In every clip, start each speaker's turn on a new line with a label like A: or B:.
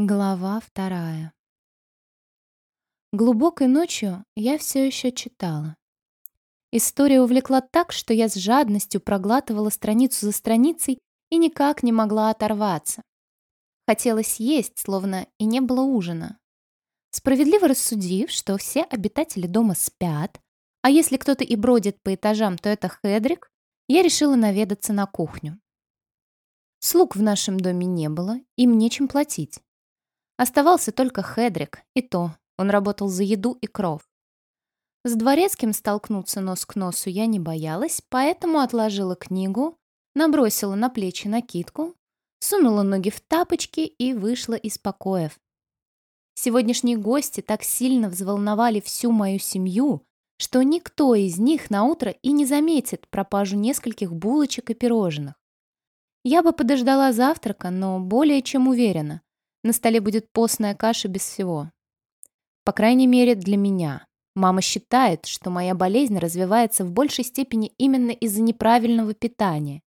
A: Глава вторая. Глубокой ночью я все еще читала. История увлекла так, что я с жадностью проглатывала страницу за страницей и никак не могла оторваться. Хотелось есть, словно и не было ужина. Справедливо рассудив, что все обитатели дома спят, а если кто-то и бродит по этажам, то это Хедрик, я решила наведаться на кухню. Слуг в нашем доме не было, им нечем платить. Оставался только Хедрик, и то он работал за еду и кров. С дворецким столкнуться нос к носу я не боялась, поэтому отложила книгу, набросила на плечи накидку, сунула ноги в тапочки и вышла из покоев. Сегодняшние гости так сильно взволновали всю мою семью, что никто из них на утро и не заметит пропажу нескольких булочек и пирожных. Я бы подождала завтрака, но более чем уверена, на столе будет постная каша без всего. По крайней мере, для меня. Мама считает, что моя болезнь развивается в большей степени именно из-за неправильного питания.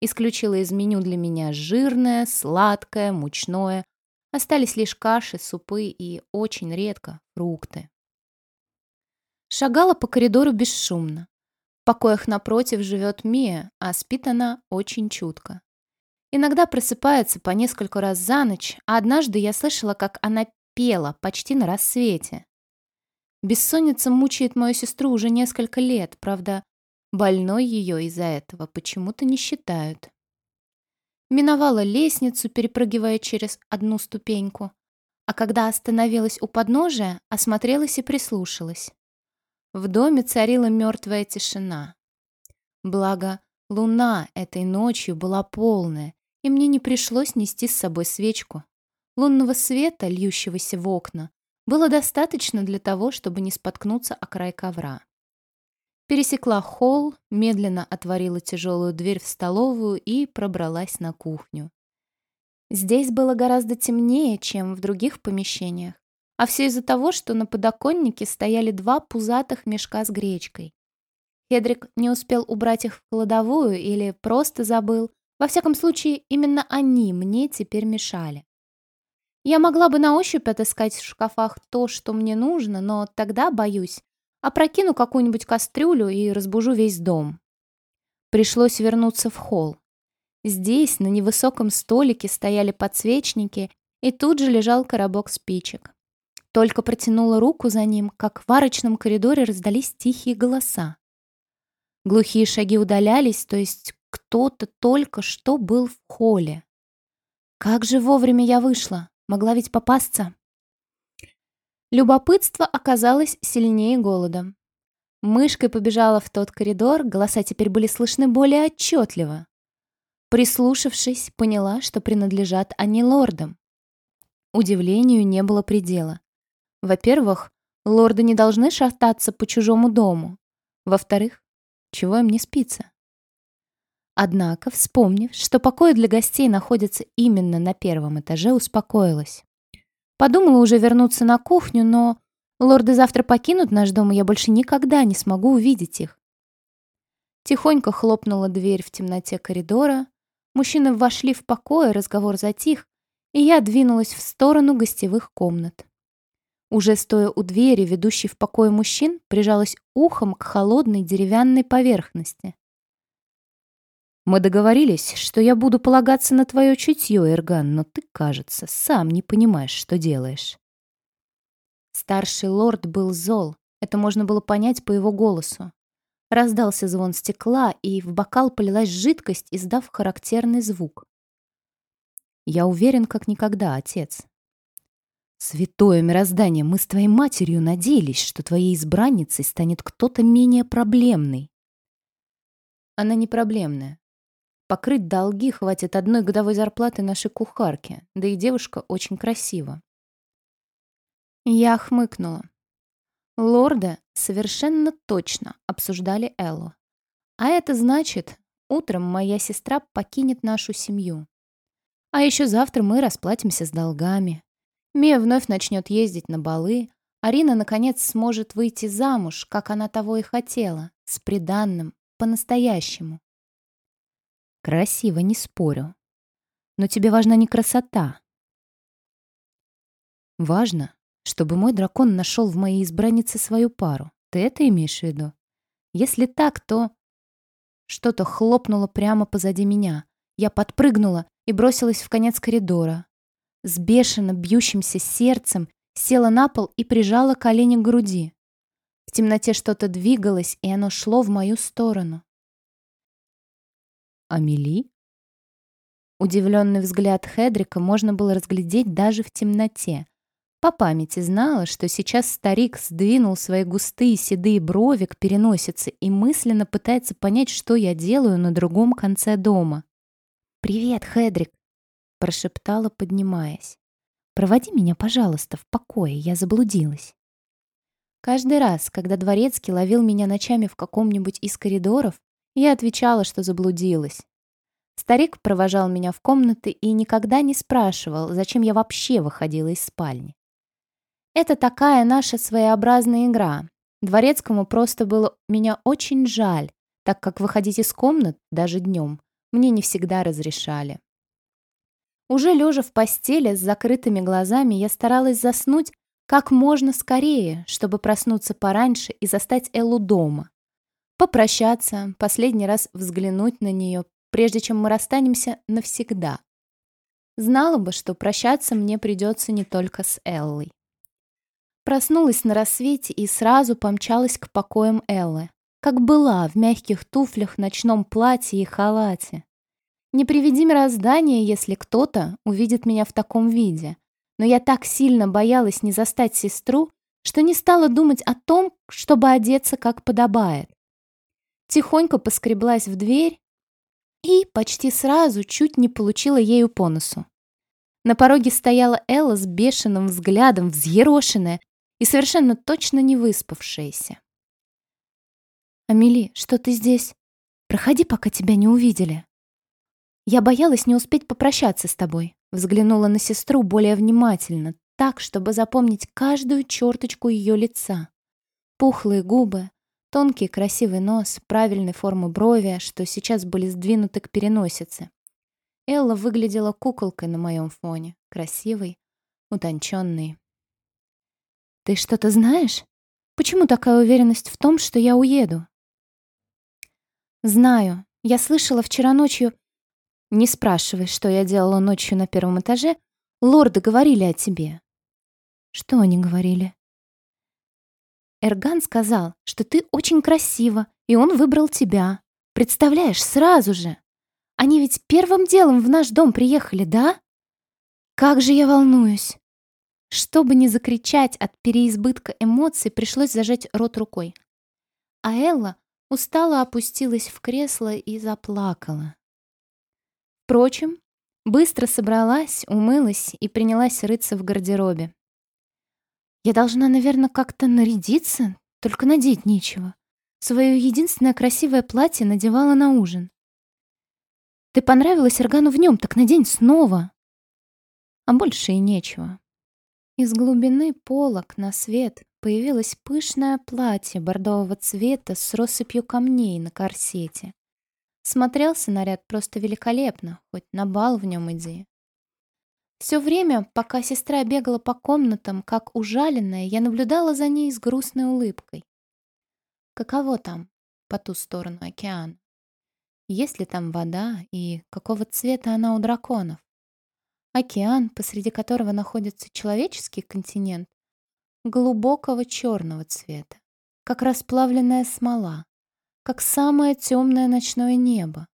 A: Исключила из меню для меня жирное, сладкое, мучное. Остались лишь каши, супы и, очень редко, фрукты. Шагала по коридору бесшумно. В покоях напротив живет Мия, а спит она очень чутко. Иногда просыпается по несколько раз за ночь, а однажды я слышала, как она пела почти на рассвете. Бессонница мучает мою сестру уже несколько лет, правда, больной ее из-за этого почему-то не считают. Миновала лестницу, перепрыгивая через одну ступеньку, а когда остановилась у подножия, осмотрелась и прислушалась. В доме царила мертвая тишина. Благо, луна этой ночью была полная, и мне не пришлось нести с собой свечку. Лунного света, льющегося в окна, было достаточно для того, чтобы не споткнуться о край ковра. Пересекла холл, медленно отворила тяжелую дверь в столовую и пробралась на кухню. Здесь было гораздо темнее, чем в других помещениях, а все из-за того, что на подоконнике стояли два пузатых мешка с гречкой. Хедрик не успел убрать их в кладовую или просто забыл, во всяком случае, именно они мне теперь мешали. Я могла бы на ощупь отыскать в шкафах то, что мне нужно, но тогда, боюсь, опрокину какую-нибудь кастрюлю и разбужу весь дом. Пришлось вернуться в холл. Здесь на невысоком столике стояли подсвечники, и тут же лежал коробок спичек. Только протянула руку за ним, как в арочном коридоре раздались тихие голоса. Глухие шаги удалялись, то есть кто-то только что был в холле. Как же вовремя я вышла? Могла ведь попасться. Любопытство оказалось сильнее голода. Мышкой побежала в тот коридор, голоса теперь были слышны более отчетливо. Прислушавшись, поняла, что принадлежат они лордам. Удивлению не было предела. Во-первых, лорды не должны шататься по чужому дому. Во-вторых, чего им не спится? Однако, вспомнив, что покои для гостей находятся именно на первом этаже, успокоилась. Подумала уже вернуться на кухню, но лорды завтра покинут наш дом, и я больше никогда не смогу увидеть их. Тихонько хлопнула дверь в темноте коридора. Мужчины вошли в покой, разговор затих, и я двинулась в сторону гостевых комнат. Уже стоя у двери, ведущей в покой мужчин, прижалась ухом к холодной деревянной поверхности. Мы договорились, что я буду полагаться на твое чутье, Эрган, но ты, кажется, сам не понимаешь, что делаешь. Старший лорд был зол. Это можно было понять по его голосу. Раздался звон стекла, и в бокал полилась жидкость, издав характерный звук. «Я уверен, как никогда, отец. Святое мироздание, мы с твоей матерью надеялись, что твоей избранницей станет кто-то менее проблемный». Она не проблемная. Покрыть долги хватит одной годовой зарплаты нашей кухарки, да и девушка очень красива. Я хмыкнула. Лорды совершенно точно обсуждали Эллу. А это значит, утром моя сестра покинет нашу семью. А еще завтра мы расплатимся с долгами. Мия вновь начнет ездить на балы. Арина, наконец, сможет выйти замуж, как она того и хотела, с приданным, по-настоящему. Красиво, не спорю. Но тебе важна не красота. Важно, чтобы мой дракон нашел в моей избраннице свою пару. Ты это имеешь в виду? Если так, то... Что-то хлопнуло прямо позади меня. Я подпрыгнула и бросилась в конец коридора. С бешено бьющимся сердцем села на пол и прижала колени к груди. В темноте что-то двигалось, и оно шло в мою сторону. «Амели?» Удивленный взгляд Хедрика можно было разглядеть даже в темноте. По памяти знала, что сейчас старик сдвинул свои густые седые брови к переносице и мысленно пытается понять, что я делаю на другом конце дома. «Привет, Хедрик!» — прошептала, поднимаясь. «Проводи меня, пожалуйста, в покое, я заблудилась». Каждый раз, когда дворецкий ловил меня ночами в каком-нибудь из коридоров, я отвечала, что заблудилась. Старик провожал меня в комнаты и никогда не спрашивал, зачем я вообще выходила из спальни. Это такая наша своеобразная игра. Дворецкому просто было меня очень жаль, так как выходить из комнат, даже днем, мне не всегда разрешали. Уже лежа в постели с закрытыми глазами, я старалась заснуть как можно скорее, чтобы проснуться пораньше и застать Эллу дома. Попрощаться, последний раз взглянуть на нее, прежде чем мы расстанемся навсегда. Знала бы, что прощаться мне придется не только с Эллой. Проснулась на рассвете и сразу помчалась к покоям Эллы, как была в мягких туфлях, ночном платье и халате. Не приведи мироздание, если кто-то увидит меня в таком виде. Но я так сильно боялась не застать сестру, что не стала думать о том, чтобы одеться как подобает. Тихонько поскреблась в дверь и почти сразу чуть не получила ею по носу. На пороге стояла Элла с бешеным взглядом, взъерошенная и совершенно точно не выспавшаяся. «Амели, что ты здесь? Проходи, пока тебя не увидели». «Я боялась не успеть попрощаться с тобой», взглянула на сестру более внимательно, так, чтобы запомнить каждую черточку ее лица. Пухлые губы, Тонкий красивый нос, правильной формы брови, что сейчас были сдвинуты к переносице. Элла выглядела куколкой на моем фоне, красивой, утонченной. «Ты что-то знаешь? Почему такая уверенность в том, что я уеду?» «Знаю. Я слышала вчера ночью...» «Не спрашивай, что я делала ночью на первом этаже. Лорды говорили о тебе». «Что они говорили?» Эрган сказал, что ты очень красива, и он выбрал тебя. Представляешь, сразу же. Они ведь первым делом в наш дом приехали, да? Как же я волнуюсь. Чтобы не закричать от переизбытка эмоций, пришлось зажать рот рукой. А Элла устало опустилась в кресло и заплакала. Впрочем, быстро собралась, умылась и принялась рыться в гардеробе. Я должна, наверное, как-то нарядиться, только надеть нечего. Свое единственное красивое платье надевала на ужин. Ты понравилась Эргану в нем, так надень снова. А больше и нечего. Из глубины полок на свет появилось пышное платье бордового цвета с россыпью камней на корсете. Смотрелся наряд просто великолепно, хоть на бал в нем иди. Все время, пока сестра бегала по комнатам, как ужаленная, я наблюдала за ней с грустной улыбкой. Каково там, по ту сторону океана? Есть ли там вода и какого цвета она у драконов? Океан, посреди которого находится человеческий континент, глубокого черного цвета, как расплавленная смола, как самое темное ночное небо.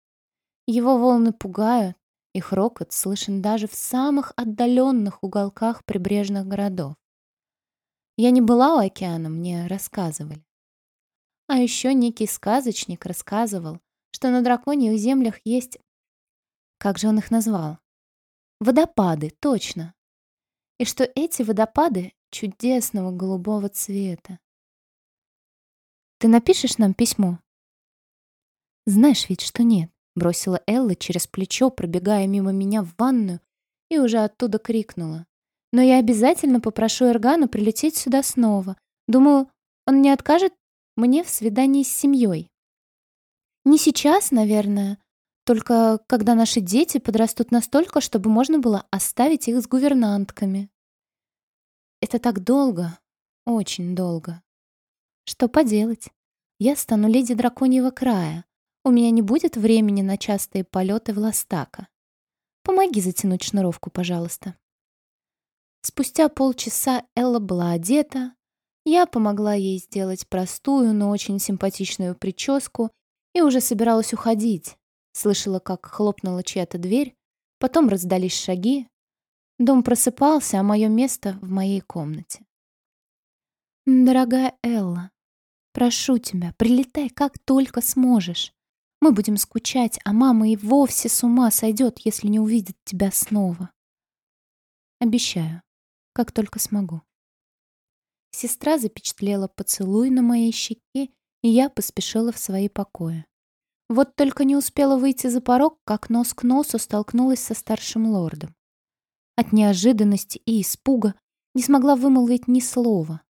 A: Его волны пугают, их рокот слышен даже в самых отдаленных уголках прибрежных городов. Я не была у океана, мне рассказывали. А еще некий сказочник рассказывал, что на драконьих землях есть... Как же он их назвал? Водопады, точно. И что эти водопады чудесного голубого цвета. Ты напишешь нам письмо? Знаешь ведь, что нет. Бросила Элла через плечо, пробегая мимо меня в ванную, и уже оттуда крикнула. «Но я обязательно попрошу Эргана прилететь сюда снова. Думаю, он не откажет мне в свидании с семьей. Не сейчас, наверное, только когда наши дети подрастут настолько, чтобы можно было оставить их с гувернантками». Это так долго, очень долго. Что поделать? Я стану леди драконьего края. У меня не будет времени на частые полеты в Ластака. Помоги затянуть шнуровку, пожалуйста. Спустя полчаса Элла была одета. Я помогла ей сделать простую, но очень симпатичную прическу и уже собиралась уходить. Слышала, как хлопнула чья-то дверь, потом раздались шаги. Дом просыпался, а мое место в моей комнате. «Дорогая Элла, прошу тебя, прилетай как только сможешь. Мы будем скучать, а мама и вовсе с ума сойдет, если не увидит тебя снова. Обещаю, как только смогу». Сестра запечатлела поцелуй на моей щеке, и я поспешила в свои покои. Вот только не успела выйти за порог, как нос к носу столкнулась со старшим лордом. От неожиданности и испуга не смогла вымолвить ни слова.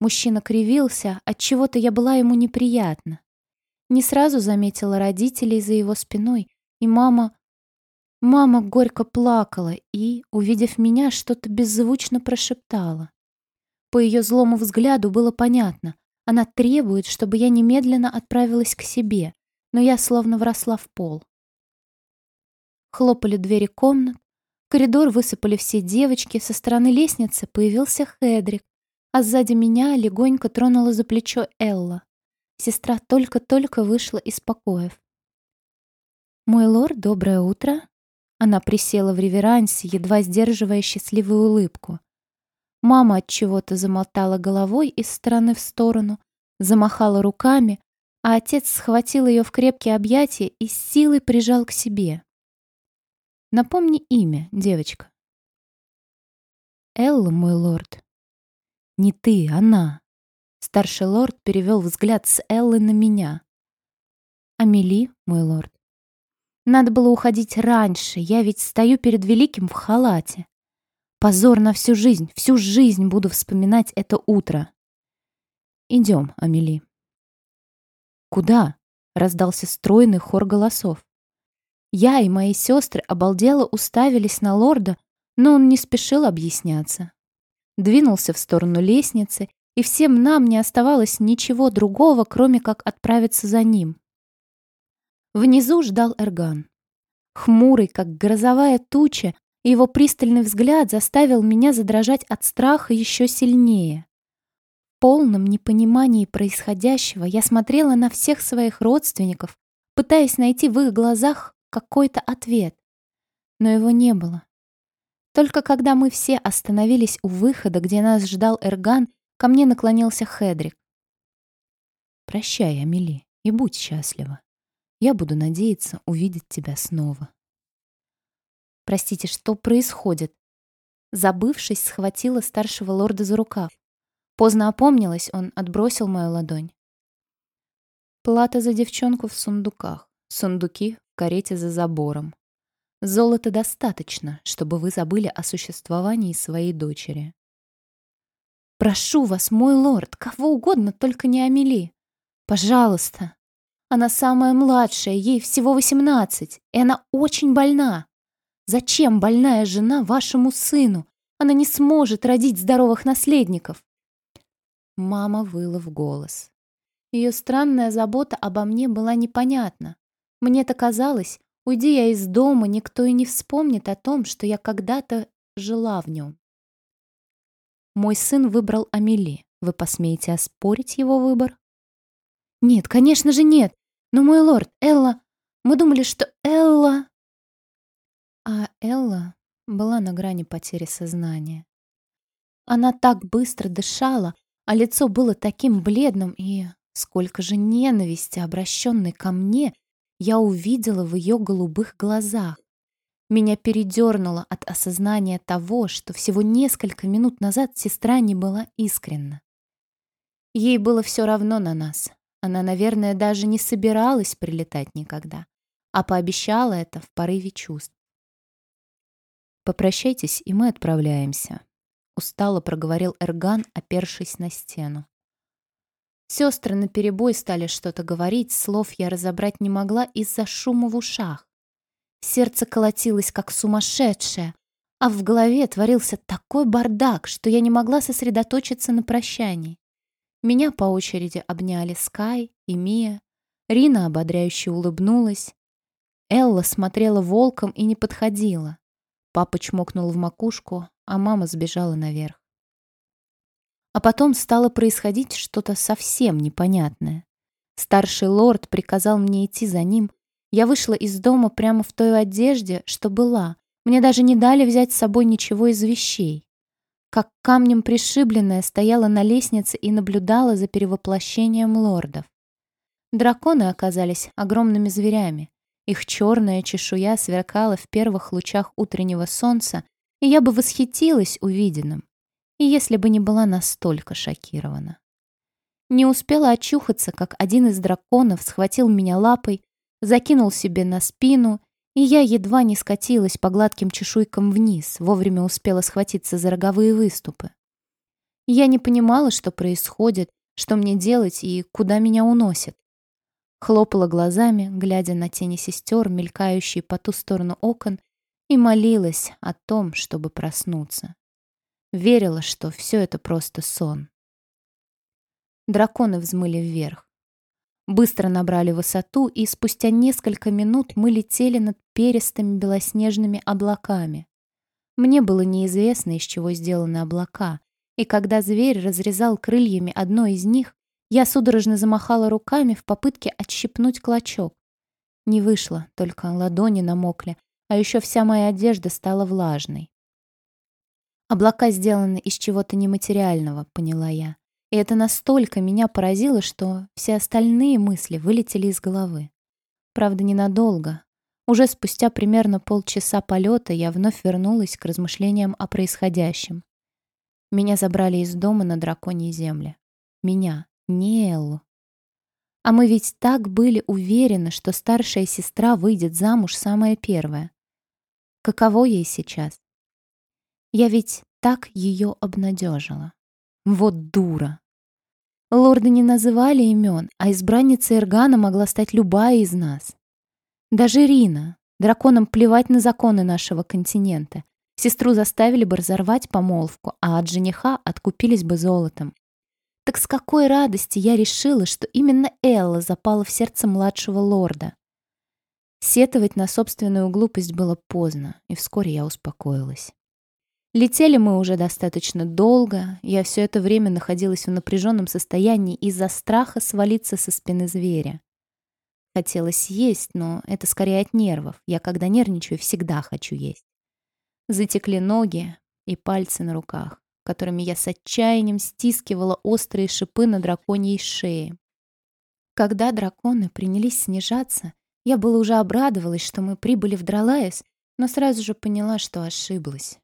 A: Мужчина кривился, от чего-то я была ему неприятна. Не сразу заметила родителей за его спиной, и мама... Мама горько плакала и, увидев меня, что-то беззвучно прошептала. По ее злому взгляду было понятно, она требует, чтобы я немедленно отправилась к себе, но я словно вросла в пол. Хлопали двери комнат, в коридор высыпали все девочки, со стороны лестницы появился Хедрик, а сзади меня легонько тронула за плечо Элла. Сестра только-только вышла из покоев. «Мой лорд, доброе утро!» Она присела в реверансе, едва сдерживая счастливую улыбку. Мама от чего-то замотала головой из стороны в сторону, замахала руками, а отец схватил ее в крепкие объятия и с силой прижал к себе. «Напомни имя, девочка». «Элла, мой лорд», «Не ты, она!» Старший лорд перевел взгляд с Эллы на меня. «Амели, мой лорд. Надо было уходить раньше, я ведь стою перед великим в халате. Позор на всю жизнь, всю жизнь буду вспоминать это утро. Идем, Амели». «Куда?» — раздался стройный хор голосов. Я и мои сестры обалдело уставились на лорда, но он не спешил объясняться двинулся в сторону лестницы, и всем нам не оставалось ничего другого, кроме как отправиться за ним. Внизу ждал Эрган. Хмурый, как грозовая туча, его пристальный взгляд заставил меня задрожать от страха еще сильнее. В полном непонимании происходящего я смотрела на всех своих родственников, пытаясь найти в их глазах какой-то ответ. Но его не было. Только когда мы все остановились у выхода, где нас ждал Эрган, ко мне наклонился Хедрик. «Прощай, Амели, и будь счастлива. Я буду надеяться увидеть тебя снова». «Простите, что происходит?» Забывшись, схватила старшего лорда за рукав. Поздно опомнилась, он отбросил мою ладонь. Плата за девчонку в сундуках, сундуки в карете за забором. Золота достаточно, чтобы вы забыли о существовании своей дочери. Прошу вас, мой лорд, кого угодно, только не Амели. Пожалуйста. Она самая младшая, ей всего восемнадцать, и она очень больна. Зачем больная жена вашему сыну? Она не сможет родить здоровых наследников. Мама выла в голос. Ее странная забота обо мне была непонятна. Мне-то казалось, Уйди я из дома, никто и не вспомнит о том, что я когда-то жила в нем. Мой сын выбрал Амели. Вы посмеете оспорить его выбор? Нет, конечно же нет. Но, мой лорд, Элла... Мы думали, что Элла... А Элла была на грани потери сознания. Она так быстро дышала, а лицо было таким бледным, и сколько же ненависти, обращенной ко мне, я увидела в ее голубых глазах. Меня передернуло от осознания того, что всего несколько минут назад сестра не была искренна. Ей было все равно на нас. Она, наверное, даже не собиралась прилетать никогда, а пообещала это в порыве чувств. «Попрощайтесь, и мы отправляемся», — устало проговорил Эрган, опершись на стену. Сестры наперебой стали что-то говорить, слов я разобрать не могла из-за шума в ушах. Сердце колотилось, как сумасшедшее, А в голове творился такой бардак, что я не могла сосредоточиться на прощании. Меня по очереди обняли Скай и Мия. Рина ободряюще улыбнулась. Элла смотрела волком и не подходила. Папа чмокнул в макушку, а мама сбежала наверх. А потом стало происходить что-то совсем непонятное. Старший лорд приказал мне идти за ним. Я вышла из дома прямо в той одежде, что была. Мне даже не дали взять с собой ничего из вещей. Как камнем пришибленная стояла на лестнице и наблюдала за перевоплощением лордов. Драконы оказались огромными зверями. Их черная чешуя сверкала в первых лучах утреннего солнца, и я бы восхитилась увиденным, и если бы не была настолько шокирована. Не успела очухаться, как один из драконов схватил меня лапой, закинул себе на спину, и я едва не скатилась по гладким чешуйкам вниз, вовремя успела схватиться за роговые выступы. Я не понимала, что происходит, что мне делать и куда меня уносит. Хлопала глазами, глядя на тени сестер, мелькающие по ту сторону окон, и молилась о том, чтобы проснуться. Верила, что все это просто сон. Драконы взмыли вверх. Быстро набрали высоту, и спустя несколько минут мы летели над перистыми белоснежными облаками. Мне было неизвестно, из чего сделаны облака, и когда зверь разрезал крыльями одно из них, я судорожно замахала руками в попытке отщипнуть клочок. Не вышло, только ладони намокли, а еще вся моя одежда стала влажной. Облака сделаны из чего-то нематериального, поняла я. И это настолько меня поразило, что все остальные мысли вылетели из головы. Правда, ненадолго. Уже спустя примерно полчаса полета я вновь вернулась к размышлениям о происходящем. Меня забрали из дома на драконьей земле. Меня, не Эллу. А мы ведь так были уверены, что старшая сестра выйдет замуж самая первая. Каково ей сейчас? Я ведь так ее обнадежила. Вот дура. Лорды не называли имен, а избранницей Эргана могла стать любая из нас. Даже Рина. Драконам плевать на законы нашего континента. Сестру заставили бы разорвать помолвку, а от жениха откупились бы золотом. Так с какой радости я решила, что именно Элла запала в сердце младшего лорда. Сетовать на собственную глупость было поздно, и вскоре я успокоилась. Летели мы уже достаточно долго, я все это время находилась в напряженном состоянии из-за страха свалиться со спины зверя. Хотелось есть, но это скорее от нервов. Я, когда нервничаю, всегда хочу есть. Затекли ноги и пальцы на руках которыми я с отчаянием стискивала острые шипы на драконьей шее. Когда драконы принялись снижаться, я было уже обрадовалась, что мы прибыли в Дралаес, но сразу же поняла, что ошиблась.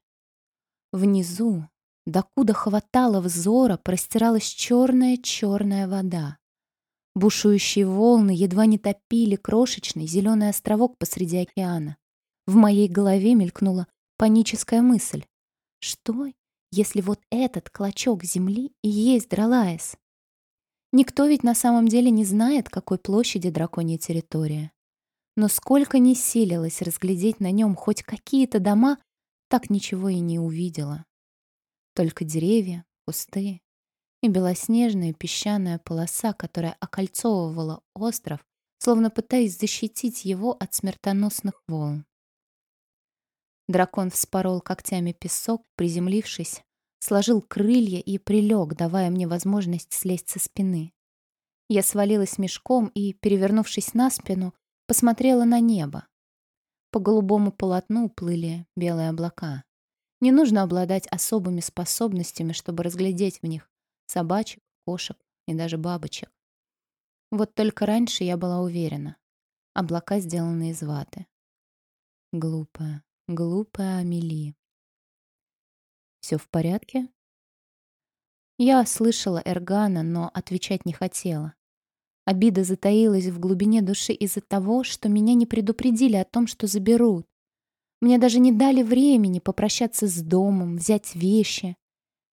A: Внизу, докуда хватало взора, простиралась черная-черная вода. Бушующие волны едва не топили крошечный зеленый островок посреди океана. В моей голове мелькнула паническая мысль. Что, если вот этот клочок земли и есть Дралаес? Никто ведь на самом деле не знает, какой площади драконья территория. Но сколько ни силилась разглядеть на нем хоть какие-то дома, так ничего и не увидела. Только деревья, кусты и белоснежная песчаная полоса, которая окольцовывала остров, словно пытаясь защитить его от смертоносных волн. Дракон вспорол когтями песок, приземлившись, сложил крылья и прилег, давая мне возможность слезть со спины. Я свалилась мешком и, перевернувшись на спину, посмотрела на небо. По голубому полотну плыли белые облака. Не нужно обладать особыми способностями, чтобы разглядеть в них собачек, кошек и даже бабочек. Вот только раньше я была уверена. Облака сделаны из ваты. Глупая, Глупая Амели. «Все в порядке?» Я слышала Эргана, но отвечать не хотела. Обида затаилась в глубине души из-за того, что меня не предупредили о том, что заберут. Мне даже не дали времени попрощаться с домом, взять вещи.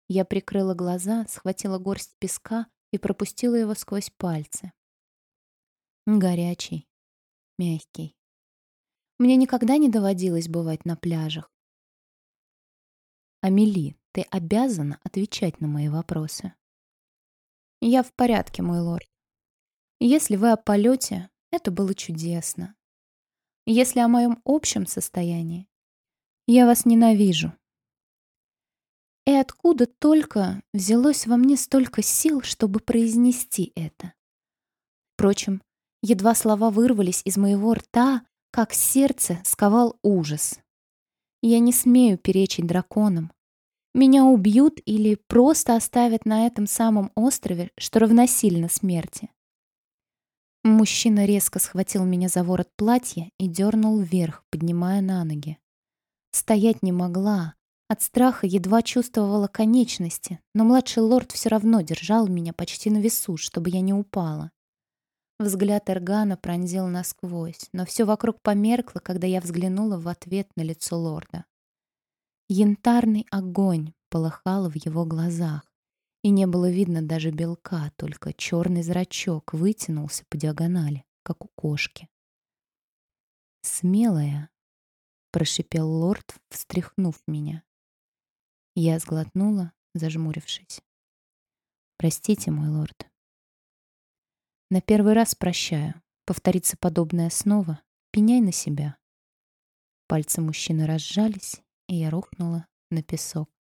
A: Я прикрыла глаза, схватила горсть песка и пропустила его сквозь пальцы. Горячий, мягкий. Мне никогда не доводилось бывать на пляжах. Амели, ты обязана отвечать на мои вопросы. Я в порядке, мой лорд. Если вы о полете, это было чудесно. Если о моем общем состоянии, я вас ненавижу. И откуда только взялось во мне столько сил, чтобы произнести это? Впрочем, едва слова вырвались из моего рта, как сердце сковал ужас. Я не смею перечить драконам. Меня убьют или просто оставят на этом самом острове, что равносильно смерти. Мужчина резко схватил меня за ворот платья и дернул вверх, поднимая на ноги. Стоять не могла, от страха едва чувствовала конечности, но младший лорд все равно держал меня почти на весу, чтобы я не упала. Взгляд Эргана пронзил насквозь, но все вокруг померкло, когда я взглянула в ответ на лицо лорда. Янтарный огонь полыхал в его глазах, и не было видно даже белка, только черный зрачок вытянулся по диагонали, как у кошки. «Смелая», — прошипел лорд, встряхнув меня. Я сглотнула, зажмурившись. «Простите, мой лорд». «На первый раз прощаю. Повторится подобное снова. Пеняй на себя». Пальцы мужчины разжались, и я рухнула на песок.